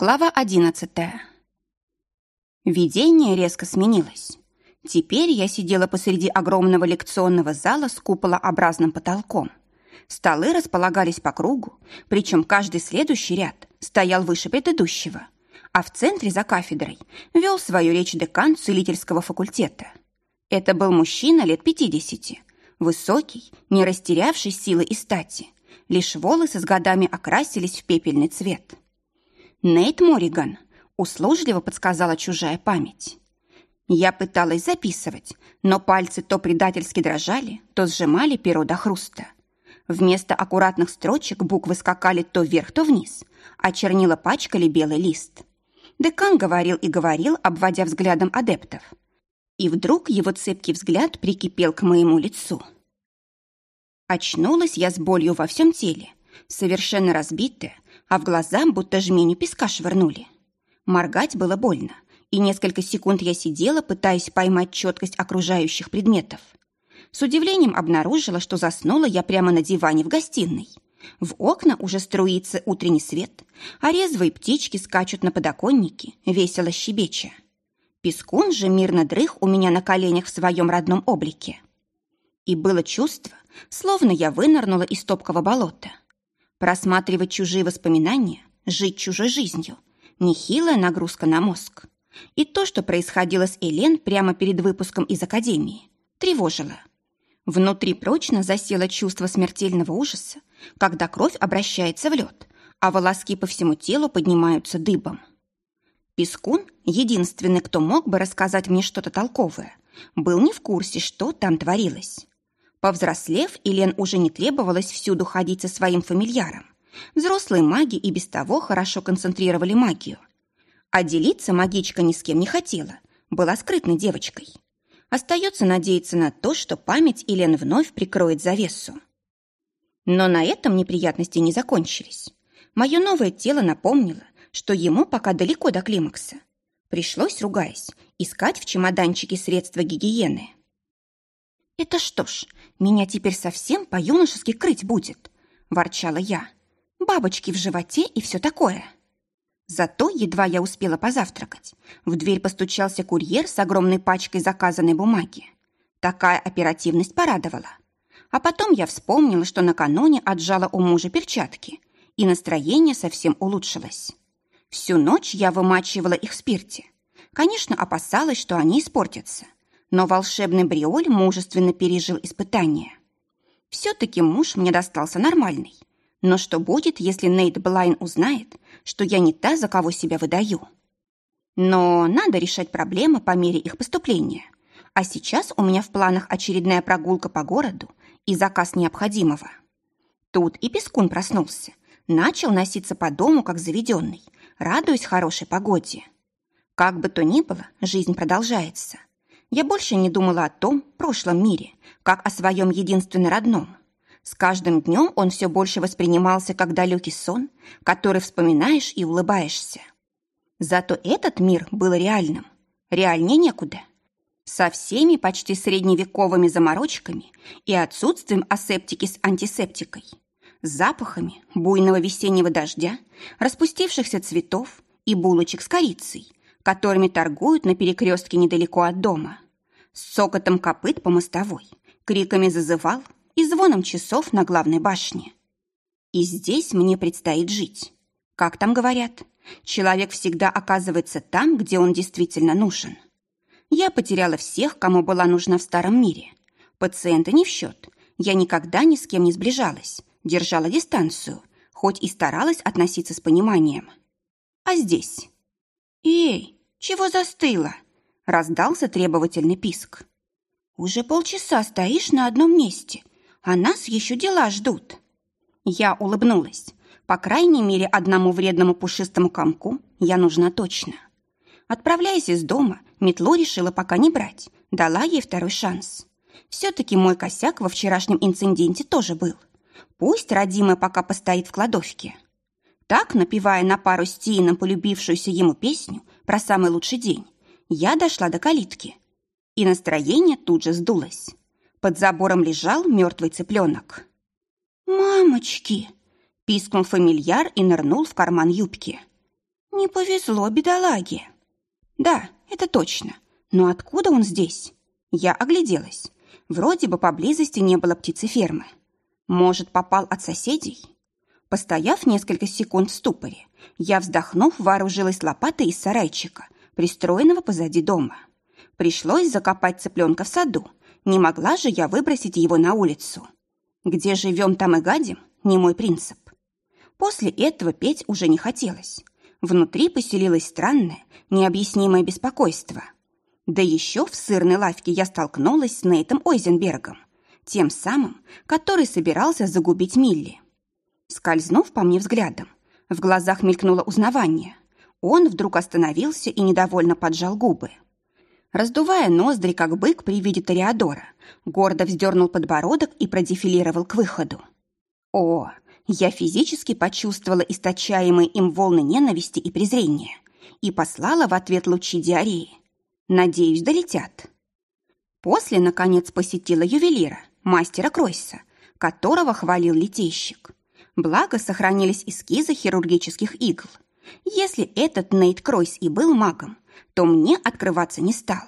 Глава одиннадцатая. Видение резко сменилось. Теперь я сидела посреди огромного лекционного зала с куполообразным потолком. Столы располагались по кругу, причем каждый следующий ряд стоял выше предыдущего, а в центре за кафедрой вел свою речь декан целительского факультета. Это был мужчина лет пятидесяти, высокий, не растерявший силы и стати, лишь волосы с годами окрасились в пепельный цвет. Нейт Мориган, услужливо подсказала чужая память. Я пыталась записывать, но пальцы то предательски дрожали, то сжимали перо до хруста. Вместо аккуратных строчек буквы скакали то вверх, то вниз, а чернила пачкали белый лист. Декан говорил и говорил, обводя взглядом адептов. И вдруг его цепкий взгляд прикипел к моему лицу. Очнулась я с болью во всем теле, совершенно разбитая, а в глаза будто жменю песка швырнули. Моргать было больно, и несколько секунд я сидела, пытаясь поймать четкость окружающих предметов. С удивлением обнаружила, что заснула я прямо на диване в гостиной. В окна уже струится утренний свет, а резвые птички скачут на подоконнике, весело щебеча. Пескун же мирно дрых у меня на коленях в своем родном облике. И было чувство, словно я вынырнула из топкого болота. Просматривать чужие воспоминания, жить чужой жизнью – нехилая нагрузка на мозг. И то, что происходило с Элен прямо перед выпуском из академии, тревожило. Внутри прочно засело чувство смертельного ужаса, когда кровь обращается в лед, а волоски по всему телу поднимаются дыбом. Пескун, единственный, кто мог бы рассказать мне что-то толковое, был не в курсе, что там творилось. Повзрослев, Елен уже не требовалось всюду ходить со своим фамильяром. Взрослые маги и без того хорошо концентрировали магию. А делиться магичка ни с кем не хотела, была скрытной девочкой. Остается надеяться на то, что память Елен вновь прикроет завесу. Но на этом неприятности не закончились. Мое новое тело напомнило, что ему пока далеко до климакса. Пришлось, ругаясь, искать в чемоданчике средства гигиены. «Это что ж, меня теперь совсем по-юношески крыть будет», – ворчала я. «Бабочки в животе и все такое». Зато едва я успела позавтракать. В дверь постучался курьер с огромной пачкой заказанной бумаги. Такая оперативность порадовала. А потом я вспомнила, что накануне отжала у мужа перчатки, и настроение совсем улучшилось. Всю ночь я вымачивала их в спирте. Конечно, опасалась, что они испортятся – но волшебный Бриоль мужественно пережил испытание. Все-таки муж мне достался нормальный. Но что будет, если Нейт Блайн узнает, что я не та, за кого себя выдаю? Но надо решать проблемы по мере их поступления. А сейчас у меня в планах очередная прогулка по городу и заказ необходимого. Тут и Пескун проснулся. Начал носиться по дому, как заведенный, радуясь хорошей погоде. Как бы то ни было, жизнь продолжается я больше не думала о том прошлом мире, как о своем единственно родном. С каждым днем он все больше воспринимался как далекий сон, который вспоминаешь и улыбаешься. Зато этот мир был реальным. Реальнее некуда. Со всеми почти средневековыми заморочками и отсутствием асептики с антисептикой. Запахами буйного весеннего дождя, распустившихся цветов и булочек с корицей – которыми торгуют на перекрестке недалеко от дома. С сокотом копыт по мостовой, криками зазывал и звоном часов на главной башне. И здесь мне предстоит жить. Как там говорят, человек всегда оказывается там, где он действительно нужен. Я потеряла всех, кому была нужна в старом мире. Пациенты не в счет. Я никогда ни с кем не сближалась, держала дистанцию, хоть и старалась относиться с пониманием. А здесь «Эй, чего застыла?» — раздался требовательный писк. «Уже полчаса стоишь на одном месте, а нас еще дела ждут». Я улыбнулась. По крайней мере, одному вредному пушистому комку я нужна точно. Отправляясь из дома, метлу решила пока не брать, дала ей второй шанс. Все-таки мой косяк во вчерашнем инциденте тоже был. Пусть родимая пока постоит в кладовке. Так, напевая на пару с Тиином полюбившуюся ему песню про самый лучший день, я дошла до калитки. И настроение тут же сдулось. Под забором лежал мертвый цыпленок. «Мамочки!» – пискнул фамильяр и нырнул в карман юбки. Не повезло бедолаге. Да, это точно. Но откуда он здесь? Я огляделась. Вроде бы поблизости не было птицефермы. Может, попал от соседей? Постояв несколько секунд в ступоре, я, вздохнув, вооружилась лопатой из сарайчика, пристроенного позади дома. Пришлось закопать цыпленка в саду. Не могла же я выбросить его на улицу. Где живем, там и гадим, не мой принцип. После этого петь уже не хотелось. Внутри поселилось странное, необъяснимое беспокойство. Да еще в сырной лавке я столкнулась с Нейтом Ойзенбергом, тем самым, который собирался загубить Милли. Скользнув по мне взглядом, в глазах мелькнуло узнавание. Он вдруг остановился и недовольно поджал губы. Раздувая ноздри, как бык при виде Тореадора, гордо вздернул подбородок и продефилировал к выходу. О, я физически почувствовала источаемые им волны ненависти и презрения и послала в ответ лучи диареи. Надеюсь, долетят. После, наконец, посетила ювелира, мастера Кройса, которого хвалил летейщик. Благо, сохранились эскизы хирургических игл. Если этот Нейт Кройс и был магом, то мне открываться не стал.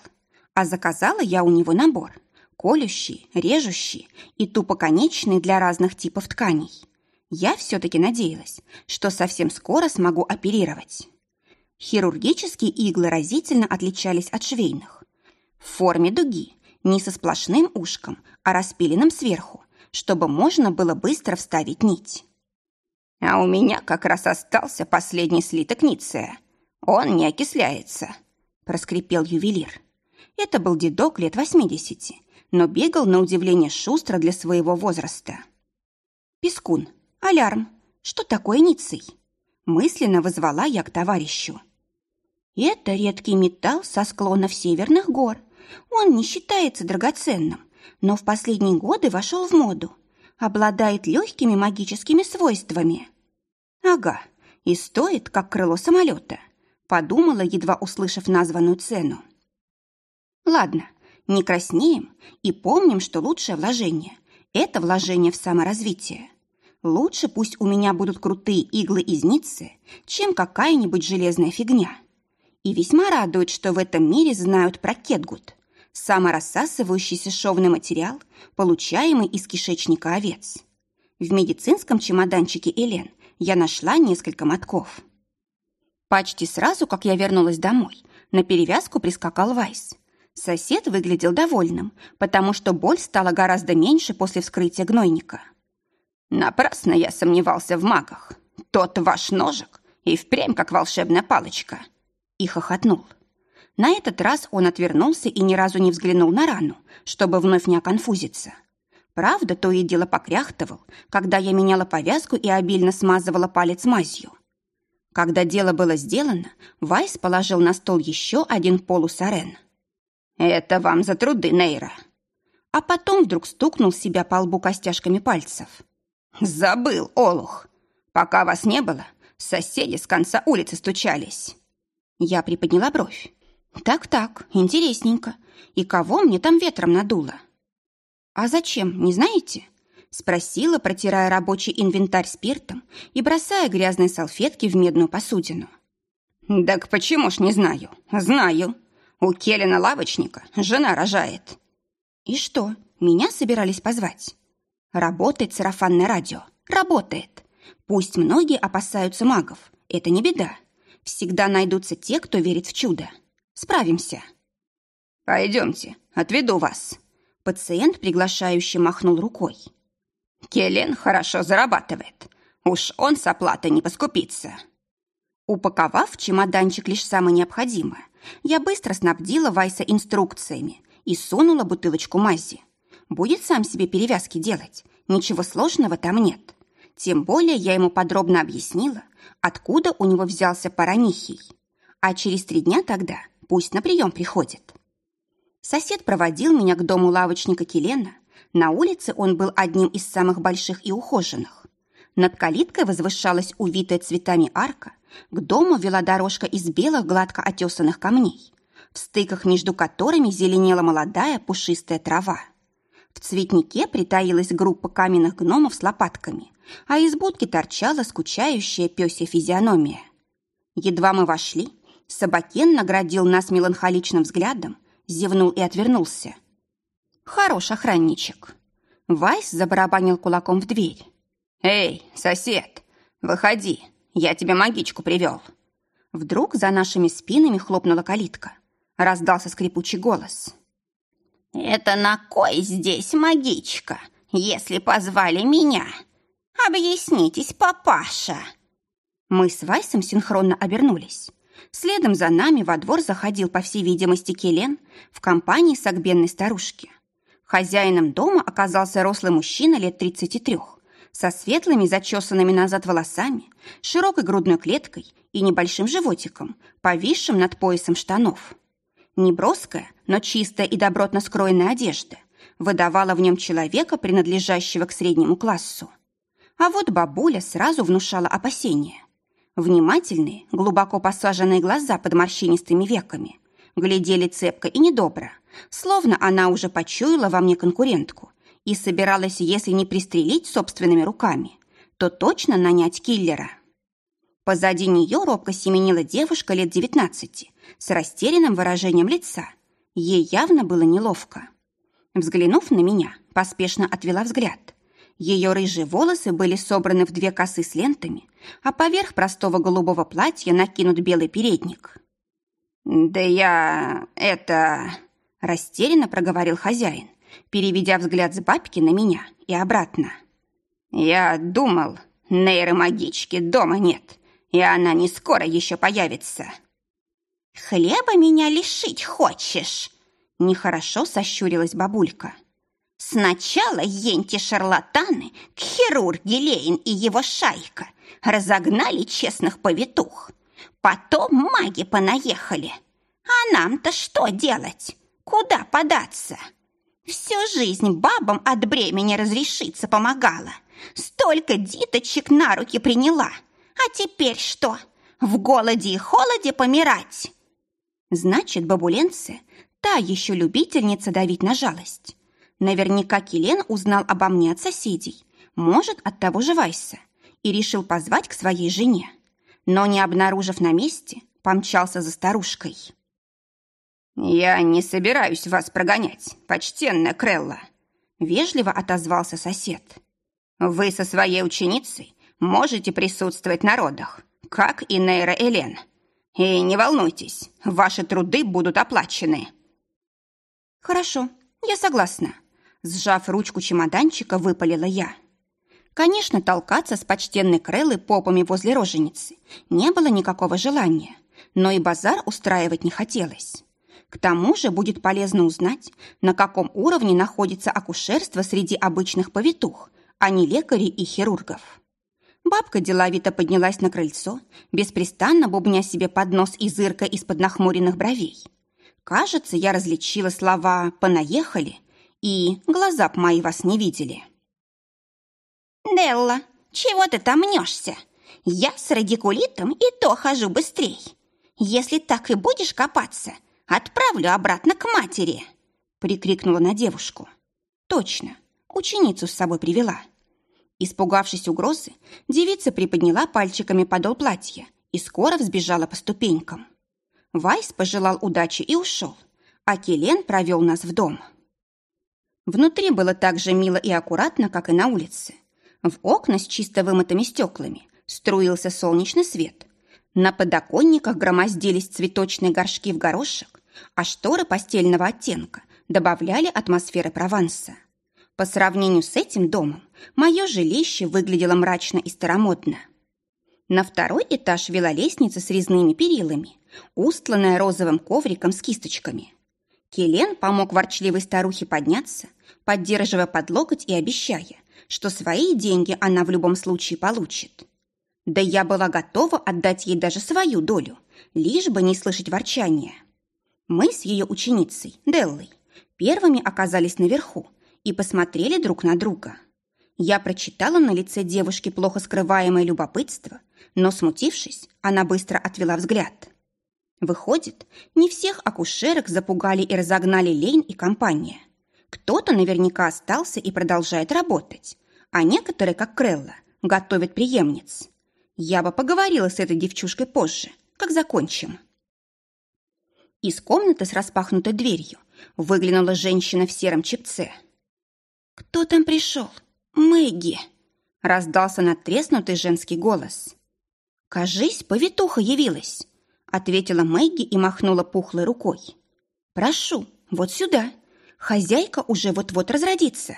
А заказала я у него набор – колющие, режущие и тупоконечные для разных типов тканей. Я все-таки надеялась, что совсем скоро смогу оперировать. Хирургические иглы разительно отличались от швейных. В форме дуги, не со сплошным ушком, а распиленным сверху, чтобы можно было быстро вставить нить. А у меня как раз остался последний слиток Ниция. Он не окисляется, проскрипел ювелир. Это был дедок лет восьмидесяти, но бегал на удивление шустро для своего возраста. Пескун, Алярм! Что такое Ницей? Мысленно вызвала я к товарищу. Это редкий металл со склонов северных гор. Он не считается драгоценным, но в последние годы вошел в моду. Обладает легкими магическими свойствами. Ага, и стоит, как крыло самолета. Подумала, едва услышав названную цену. Ладно, не краснеем и помним, что лучшее вложение – это вложение в саморазвитие. Лучше пусть у меня будут крутые иглы из Ниццы, чем какая-нибудь железная фигня. И весьма радует, что в этом мире знают про кетгут – саморассасывающийся шовный материал, получаемый из кишечника овец. В медицинском чемоданчике Элен я нашла несколько мотков. Почти сразу, как я вернулась домой, на перевязку прискакал Вайс. Сосед выглядел довольным, потому что боль стала гораздо меньше после вскрытия гнойника. Напрасно я сомневался в магах. Тот ваш ножик и впрямь как волшебная палочка. И хохотнул. На этот раз он отвернулся и ни разу не взглянул на рану, чтобы вновь не оконфузиться. Правда, то и дело покряхтывал, когда я меняла повязку и обильно смазывала палец мазью. Когда дело было сделано, Вайс положил на стол еще один полусарен. «Это вам за труды, Нейра!» А потом вдруг стукнул себя по лбу костяшками пальцев. «Забыл, Олух! Пока вас не было, соседи с конца улицы стучались». Я приподняла бровь. «Так-так, интересненько. И кого мне там ветром надуло?» «А зачем, не знаете?» Спросила, протирая рабочий инвентарь спиртом и бросая грязные салфетки в медную посудину. «Так почему ж не знаю? Знаю. У Келлина лавочника жена рожает». «И что, меня собирались позвать?» Работает сарафанное радио. Работает. Пусть многие опасаются магов. Это не беда. Всегда найдутся те, кто верит в чудо. Справимся. Пойдемте, отведу вас. Пациент приглашающе махнул рукой. Келен хорошо зарабатывает. Уж он с оплатой не поскупится. Упаковав чемоданчик лишь самое необходимое, я быстро снабдила Вайса инструкциями и сунула бутылочку мази. Будет сам себе перевязки делать. Ничего сложного там нет. Тем более я ему подробно объяснила, откуда у него взялся паранихий. А через три дня тогда пусть на прием приходит. Сосед проводил меня к дому лавочника Келена. На улице он был одним из самых больших и ухоженных. Над калиткой возвышалась увитая цветами арка, к дому вела дорожка из белых гладко отесанных камней, в стыках между которыми зеленела молодая пушистая трава. В цветнике притаилась группа каменных гномов с лопатками, а из будки торчала скучающая пёсья физиономия. Едва мы вошли, Собакен наградил нас меланхоличным взглядом, зевнул и отвернулся. Хорош охранничек. Вайс забарабанил кулаком в дверь. «Эй, сосед, выходи, я тебе магичку привел». Вдруг за нашими спинами хлопнула калитка. Раздался скрипучий голос. «Это на кой здесь магичка, если позвали меня? Объяснитесь, папаша!» Мы с Вайсом синхронно обернулись. Следом за нами во двор заходил, по всей видимости, Келен в компании сагбенной старушки. Хозяином дома оказался рослый мужчина лет 33, со светлыми зачесанными назад волосами, широкой грудной клеткой и небольшим животиком, повисшим над поясом штанов. Неброская, но чистая и добротно скроенная одежда выдавала в нем человека, принадлежащего к среднему классу. А вот бабуля сразу внушала опасения. Внимательные, глубоко посаженные глаза под морщинистыми веками глядели цепко и недобро, словно она уже почуяла во мне конкурентку и собиралась, если не пристрелить собственными руками, то точно нанять киллера. Позади нее робко семенила девушка лет девятнадцати с растерянным выражением лица. Ей явно было неловко. Взглянув на меня, поспешно отвела взгляд. Ее рыжие волосы были собраны в две косы с лентами, а поверх простого голубого платья накинут белый передник. «Да я... это...» – растерянно проговорил хозяин, переведя взгляд с бабки на меня и обратно. «Я думал, нейромагички дома нет, и она не скоро еще появится». «Хлеба меня лишить хочешь?» Нехорошо сощурилась бабулька. Сначала енти-шарлатаны, хирурги Лейн и его шайка разогнали честных повитух. Потом маги понаехали. А нам-то что делать? Куда податься? Всю жизнь бабам от бремени разрешиться помогала. Столько диточек на руки приняла. А теперь что? В голоде и холоде помирать? Значит, бабуленция та еще любительница давить на жалость. Наверняка Килен узнал обо мне от соседей, может, от того же Вайса, и решил позвать к своей жене. Но, не обнаружив на месте, помчался за старушкой. «Я не собираюсь вас прогонять, почтенная Крелла», — вежливо отозвался сосед. «Вы со своей ученицей можете присутствовать на родах, как и Нейра Элен. И не волнуйтесь, ваши труды будут оплачены». «Хорошо, я согласна», Сжав ручку чемоданчика, выпалила я. Конечно, толкаться с почтенной Креллой попами возле роженицы не было никакого желания, но и базар устраивать не хотелось. К тому же будет полезно узнать, на каком уровне находится акушерство среди обычных повитух, а не лекарей и хирургов. Бабка деловито поднялась на крыльцо, беспрестанно бубня себе под нос и зырка из-под нахмуренных бровей. Кажется, я различила слова «понаехали» и глаза б мои вас не видели. «Делла, чего ты там мнешься? Я с радикулитом и то хожу быстрей. Если так и будешь копаться, отправлю обратно к матери!» прикрикнула на девушку. «Точно, ученицу с собой привела». Испугавшись угрозы, девица приподняла пальчиками подол платья и скоро взбежала по ступенькам. Вайс пожелал удачи и ушел, а Келен провел нас в дом. Внутри было так же мило и аккуратно, как и на улице. В окна с чисто вымытыми стеклами струился солнечный свет. На подоконниках громоздились цветочные горшки в горошек, а шторы постельного оттенка добавляли атмосферы Прованса. По сравнению с этим домом, мое жилище выглядело мрачно и старомодно. На второй этаж вела лестница с резными перилами, устланная розовым ковриком с кисточками – Келен помог ворчливой старухе подняться, поддерживая под локоть и обещая, что свои деньги она в любом случае получит. Да я была готова отдать ей даже свою долю, лишь бы не слышать ворчания. Мы с ее ученицей, Деллой, первыми оказались наверху и посмотрели друг на друга. Я прочитала на лице девушки плохо скрываемое любопытство, но, смутившись, она быстро отвела взгляд. Выходит, не всех акушерок запугали и разогнали лень и компания. Кто-то наверняка остался и продолжает работать, а некоторые, как Крелла, готовят преемниц. Я бы поговорила с этой девчушкой позже, как закончим. Из комнаты с распахнутой дверью выглянула женщина в сером чепце. «Кто там пришел? Мэгги!» Раздался надтреснутый женский голос. «Кажись, повитуха явилась!» Ответила Мэгги и махнула пухлой рукой. «Прошу, вот сюда. Хозяйка уже вот-вот разродится».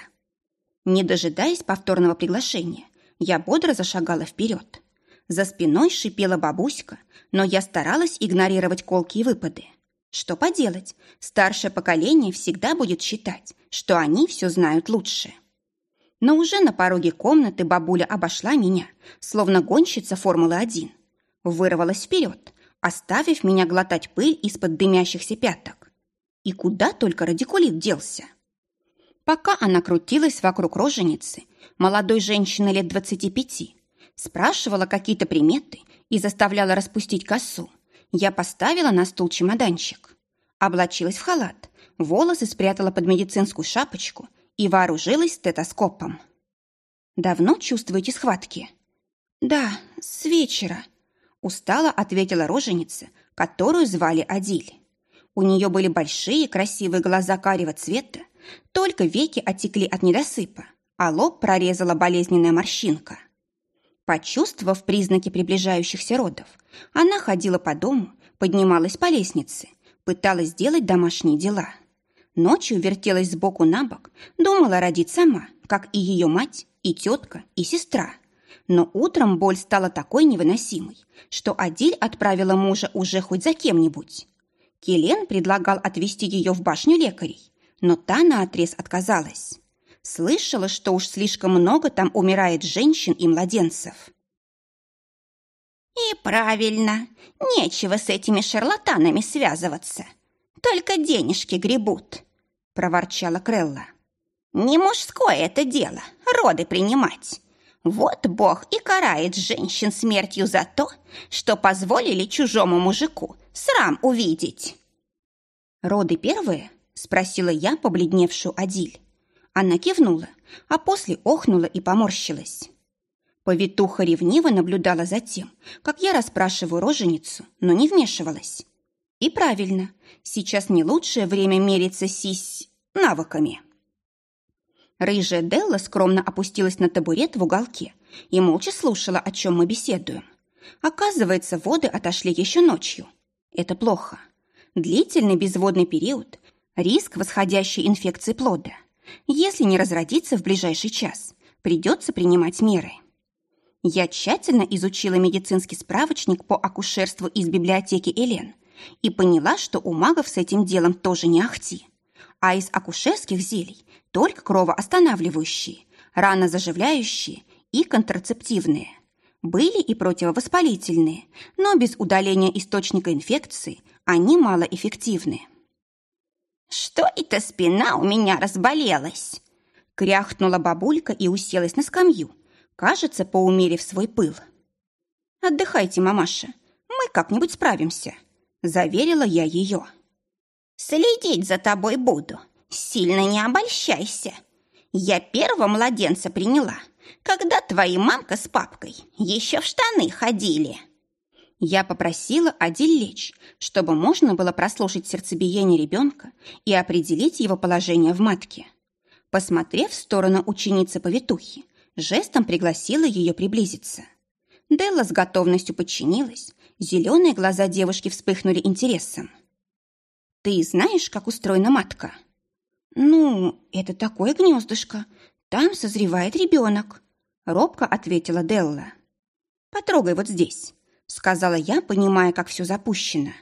Не дожидаясь повторного приглашения, я бодро зашагала вперед. За спиной шипела бабуська, но я старалась игнорировать колкие выпады. Что поделать, старшее поколение всегда будет считать, что они все знают лучше. Но уже на пороге комнаты бабуля обошла меня, словно гонщица Формулы-1. Вырвалась вперед, оставив меня глотать пыль из-под дымящихся пяток. И куда только радикулит делся. Пока она крутилась вокруг роженицы, молодой женщины лет двадцати пяти, спрашивала какие-то приметы и заставляла распустить косу, я поставила на стул чемоданчик. Облачилась в халат, волосы спрятала под медицинскую шапочку и вооружилась стетоскопом. «Давно чувствуете схватки?» «Да, с вечера», – устало ответила роженица, которую звали Адиль. У нее были большие красивые глаза карего цвета, только веки отекли от недосыпа, а лоб прорезала болезненная морщинка. Почувствовав признаки приближающихся родов, она ходила по дому, поднималась по лестнице, пыталась сделать домашние дела. Ночью вертелась сбоку на бок, думала родить сама, как и ее мать, и тетка, и сестра. Но утром боль стала такой невыносимой, что Адиль отправила мужа уже хоть за кем-нибудь. Келен предлагал отвезти ее в башню лекарей, но та наотрез отказалась. Слышала, что уж слишком много там умирает женщин и младенцев. «И правильно, нечего с этими шарлатанами связываться. Только денежки гребут», — проворчала Крелла. «Не мужское это дело — роды принимать. Вот Бог и карает женщин смертью за то, что позволили чужому мужику срам увидеть». «Роды первые?» — спросила я побледневшую Адиль. Она кивнула, а после охнула и поморщилась. Повитуха ревниво наблюдала за тем, как я расспрашиваю роженицу, но не вмешивалась. И правильно, сейчас не лучшее время мериться сись навыками. Рыжая Делла скромно опустилась на табурет в уголке и молча слушала, о чем мы беседуем. Оказывается, воды отошли еще ночью. Это плохо. Длительный безводный период Риск восходящей инфекции плода. Если не разродиться в ближайший час, придется принимать меры. Я тщательно изучила медицинский справочник по акушерству из библиотеки Элен и поняла, что у магов с этим делом тоже не ахти. А из акушерских зелий только кровоостанавливающие, ранозаживляющие и контрацептивные. Были и противовоспалительные, но без удаления источника инфекции они малоэффективны. «Что это спина у меня разболелась?» Кряхнула бабулька и уселась на скамью, кажется, поумерив свой пыл. «Отдыхайте, мамаша, мы как-нибудь справимся», — заверила я ее. «Следить за тобой буду, сильно не обольщайся. Я первого младенца приняла, когда твои мамка с папкой еще в штаны ходили». Я попросила Адиль лечь, чтобы можно было прослушать сердцебиение ребенка и определить его положение в матке. Посмотрев в сторону ученицы-повитухи, жестом пригласила ее приблизиться. Делла с готовностью подчинилась, зеленые глаза девушки вспыхнули интересом. «Ты знаешь, как устроена матка?» «Ну, это такое гнездышко. Там созревает ребенок», — робко ответила Делла. «Потрогай вот здесь сказала я, понимая, как все запущено.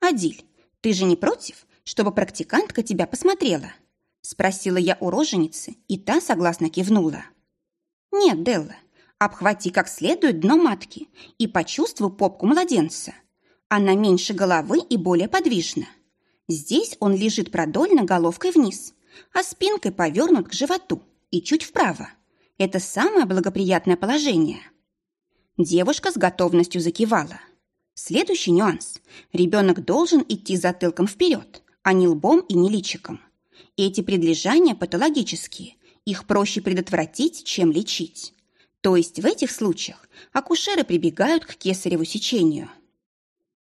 «Адиль, ты же не против, чтобы практикантка тебя посмотрела?» Спросила я у роженицы, и та согласно кивнула. «Нет, Делла, обхвати как следует дно матки и почувствуй попку младенца. Она меньше головы и более подвижна. Здесь он лежит продольно головкой вниз, а спинкой повернут к животу и чуть вправо. Это самое благоприятное положение». Девушка с готовностью закивала. Следующий нюанс. Ребенок должен идти затылком вперед, а не лбом и не личиком. Эти предлежания патологические. Их проще предотвратить, чем лечить. То есть в этих случаях акушеры прибегают к кесареву сечению.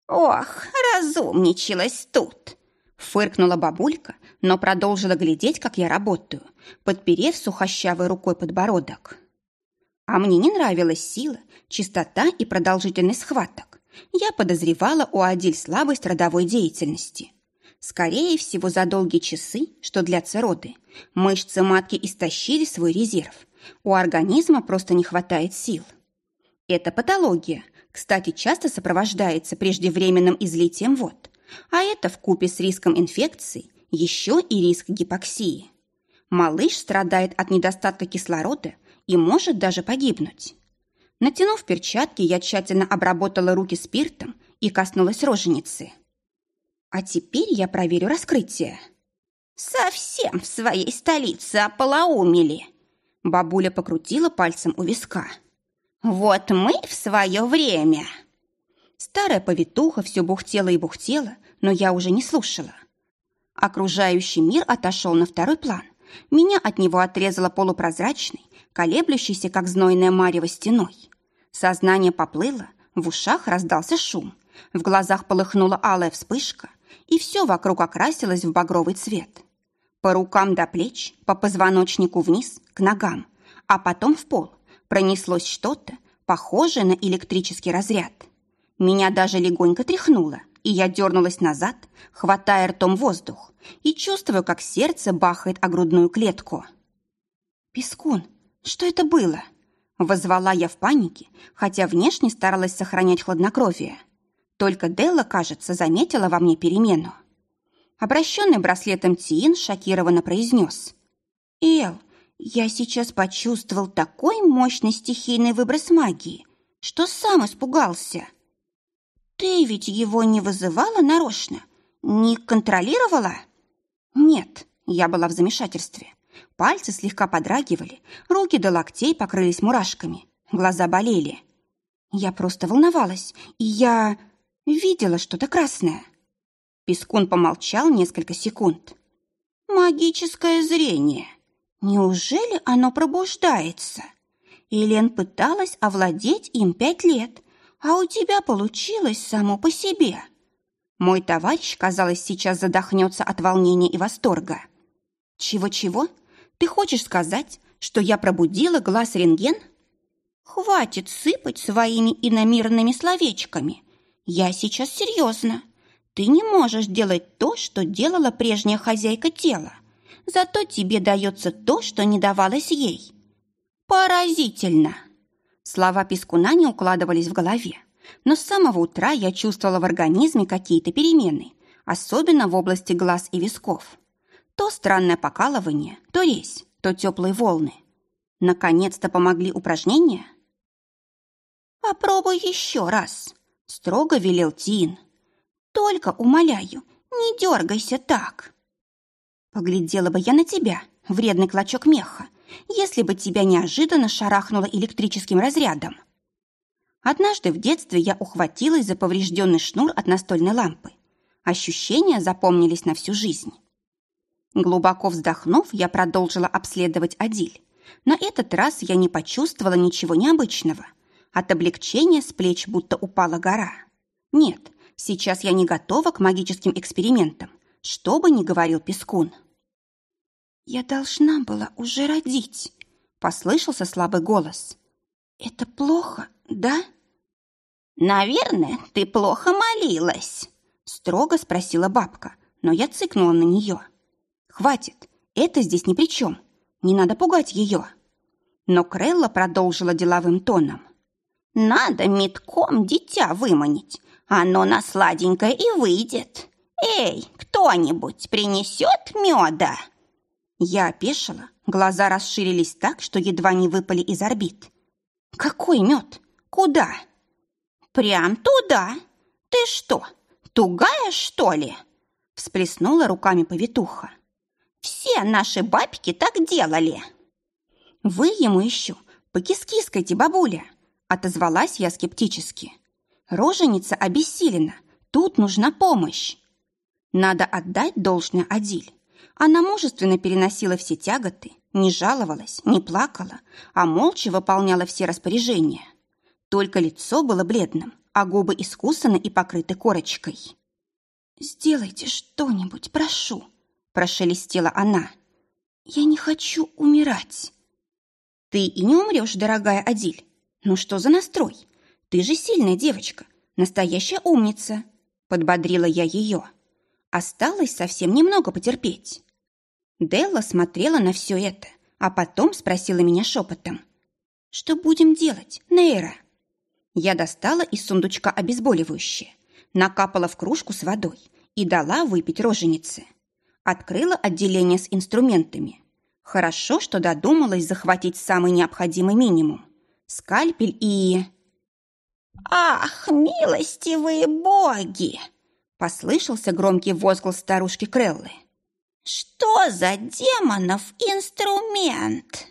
Ох, разумничалась тут. Фыркнула бабулька, но продолжила глядеть, как я работаю, подперев сухощавой рукой подбородок. А мне не нравилась сила, чистота и продолжительность схваток. Я подозревала у Адиль слабость родовой деятельности. Скорее всего, за долгие часы, что длятся роды, мышцы матки истощили свой резерв. У организма просто не хватает сил. Это патология, кстати, часто сопровождается преждевременным излитием вод. А это в купе с риском инфекции еще и риск гипоксии. Малыш страдает от недостатка кислорода и может даже погибнуть. Натянув перчатки, я тщательно обработала руки спиртом и коснулась роженицы. А теперь я проверю раскрытие. Совсем в своей столице ополоумели. Бабуля покрутила пальцем у виска. Вот мы в свое время. Старая повитуха все бухтела и бухтела, но я уже не слушала. Окружающий мир отошел на второй план. Меня от него отрезало полупрозрачной, колеблющейся, как знойная марево стеной. Сознание поплыло, в ушах раздался шум, в глазах полыхнула алая вспышка, и все вокруг окрасилось в багровый цвет. По рукам до плеч, по позвоночнику вниз, к ногам, а потом в пол пронеслось что-то, похожее на электрический разряд. Меня даже легонько тряхнуло, и я дернулась назад, хватая ртом воздух, и чувствую, как сердце бахает о грудную клетку. «Пескун, что это было?» Возвала я в панике, хотя внешне старалась сохранять хладнокровие. Только Делла, кажется, заметила во мне перемену. Обращенный браслетом Тиин шокированно произнес. «Эл, я сейчас почувствовал такой мощный стихийный выброс магии, что сам испугался. Ты ведь его не вызывала нарочно? Не контролировала?» «Нет», я была в замешательстве. Пальцы слегка подрагивали, руки до локтей покрылись мурашками, глаза болели. Я просто волновалась, и я видела что-то красное. Пескун помолчал несколько секунд. «Магическое зрение. Неужели оно пробуждается? Элен пыталась овладеть им пять лет, а у тебя получилось само по себе». Мой товарищ, казалось, сейчас задохнется от волнения и восторга. «Чего-чего? Ты хочешь сказать, что я пробудила глаз рентген? Хватит сыпать своими иномирными словечками. Я сейчас серьезно. Ты не можешь делать то, что делала прежняя хозяйка тела. Зато тебе дается то, что не давалось ей. Поразительно. Слова Пескуна не укладывались в голове. Но с самого утра я чувствовала в организме какие-то перемены, особенно в области глаз и висков. То странное покалывание, то резь, то теплые волны. Наконец-то помогли упражнения? «Попробуй еще раз», — строго велел Тин. «Только, умоляю, не дергайся так». Поглядела бы я на тебя, вредный клочок меха, если бы тебя неожиданно шарахнуло электрическим разрядом. Однажды в детстве я ухватилась за поврежденный шнур от настольной лампы. Ощущения запомнились на всю жизнь. Глубоко вздохнув, я продолжила обследовать Адиль. На этот раз я не почувствовала ничего необычного. От облегчения с плеч будто упала гора. Нет, сейчас я не готова к магическим экспериментам, что бы ни говорил Пескун. «Я должна была уже родить», — послышался слабый голос. «Это плохо, да?» «Наверное, ты плохо молилась», — строго спросила бабка, но я цыкнула на нее. Хватит, это здесь ни при чем. Не надо пугать ее. Но Крелла продолжила деловым тоном. Надо метком дитя выманить. Оно на сладенькое и выйдет. Эй, кто-нибудь принесет меда? Я опешила, глаза расширились так, что едва не выпали из орбит. Какой мед? Куда? Прям туда. Ты что, тугая, что ли? Всплеснула руками повитуха. Все наши бабки так делали. Вы ему еще покискискайте, бабуля, отозвалась я скептически. Роженица обессилена, тут нужна помощь. Надо отдать должное Адиль. Она мужественно переносила все тяготы, не жаловалась, не плакала, а молча выполняла все распоряжения. Только лицо было бледным, а губы искусаны и покрыты корочкой. «Сделайте что-нибудь, прошу», – прошелестела она. «Я не хочу умирать». «Ты и не умрешь, дорогая Адиль. Ну что за настрой? Ты же сильная девочка, настоящая умница», – подбодрила я ее. Осталось совсем немного потерпеть. Делла смотрела на все это, а потом спросила меня шепотом. «Что будем делать, Нейра?» Я достала из сундучка обезболивающее, накапала в кружку с водой и дала выпить роженице. Открыла отделение с инструментами. Хорошо, что додумалась захватить самый необходимый минимум. Скальпель и... «Ах, милостивые боги!» Послышался громкий возглас старушки Креллы. «Что за демонов инструмент?»